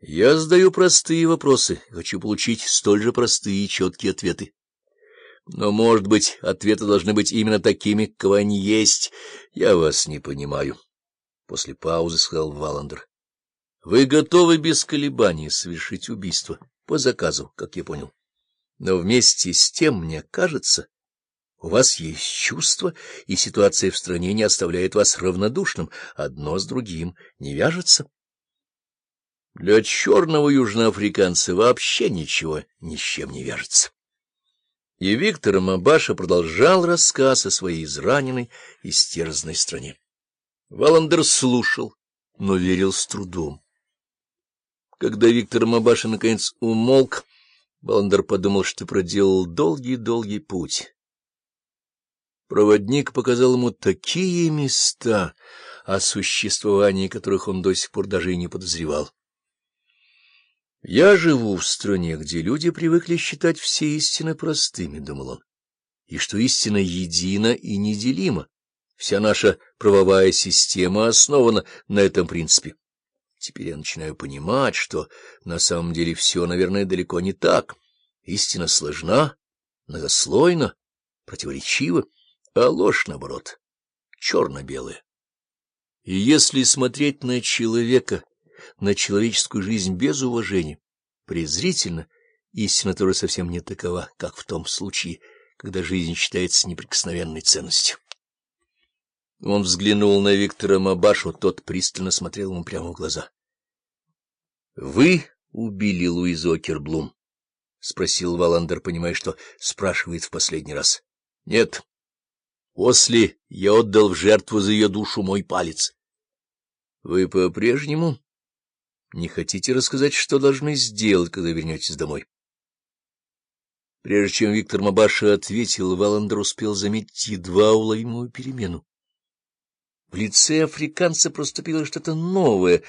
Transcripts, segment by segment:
Я задаю простые вопросы, хочу получить столь же простые и четкие ответы. Но, может быть, ответы должны быть именно такими, каковы они есть. Я вас не понимаю. После паузы сказал Валандер. Вы готовы без колебаний совершить убийство по заказу, как я понял. Но вместе с тем, мне кажется, у вас есть чувства, и ситуация в стране не оставляет вас равнодушным. Одно с другим не вяжется. Для черного южноафриканца вообще ничего ни с чем не вяжется. И Виктор Мабаша продолжал рассказ о своей израненной и стерзанной стране. Валандер слушал, но верил с трудом. Когда Виктор Мабаша наконец умолк, Валандер подумал, что проделал долгий-долгий путь. Проводник показал ему такие места, о существовании которых он до сих пор даже и не подозревал. Я живу в стране, где люди привыкли считать все истины простыми, — думал он, — и что истина едина и неделима. Вся наша правовая система основана на этом принципе. Теперь я начинаю понимать, что на самом деле все, наверное, далеко не так. Истина сложна, многослойна, противоречива, а ложь, наоборот, черно-белая. И если смотреть на человека на человеческую жизнь без уважения, презрительно, истина тоже совсем не такова, как в том случае, когда жизнь считается неприкосновенной ценностью. Он взглянул на Виктора Мабашу, тот пристально смотрел ему прямо в глаза. — Вы убили Луизу Окерблум? — спросил Валандер, понимая, что спрашивает в последний раз. — Нет. После я отдал в жертву за ее душу мой палец. — Вы по-прежнему не хотите рассказать, что должны сделать, когда вернетесь домой? Прежде чем Виктор Мабаша ответил, Валандер успел заметить едва уловимую перемену. В лице африканца проступило что-то новое.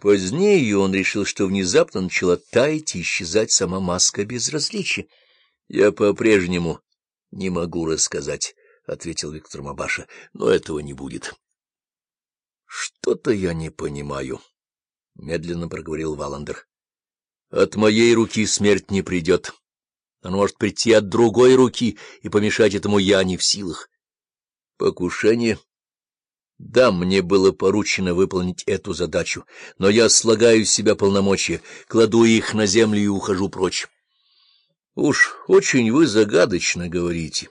Позднее он решил, что внезапно начала таять и исчезать сама маска безразличия. — Я по-прежнему не могу рассказать, — ответил Виктор Мабаша, — но этого не будет. — Что-то я не понимаю. — медленно проговорил Валандер. — От моей руки смерть не придет. Она может прийти от другой руки, и помешать этому я не в силах. Покушение? Да, мне было поручено выполнить эту задачу, но я слагаю с себя полномочия, кладу их на землю и ухожу прочь. Уж очень вы загадочно говорите.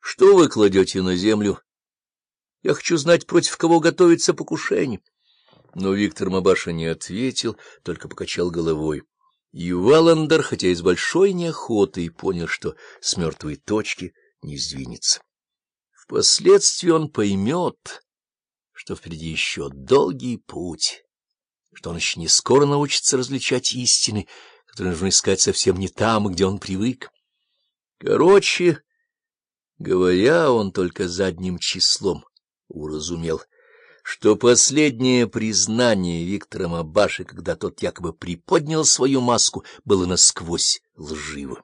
Что вы кладете на землю? Я хочу знать, против кого готовится покушение. Но Виктор Мабаша не ответил, только покачал головой. И Валандер, хотя и с большой неохотой, понял, что с мертвой точки не сдвинется. Впоследствии он поймет, что впереди еще долгий путь, что он еще не скоро научится различать истины, которые нужно искать совсем не там, где он привык. Короче говоря, он только задним числом уразумел — что последнее признание Виктора Мабаши, когда тот якобы приподнял свою маску, было насквозь лживо.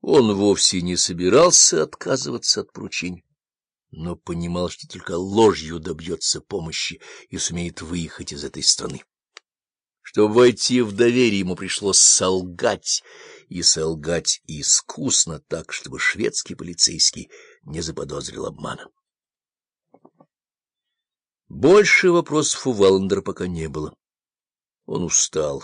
Он вовсе не собирался отказываться от поручения, но понимал, что только ложью добьется помощи и сумеет выехать из этой страны. Чтобы войти в доверие, ему пришлось солгать, и солгать искусно так, чтобы шведский полицейский не заподозрил обмана. Больше вопросов у Валандера пока не было. Он устал.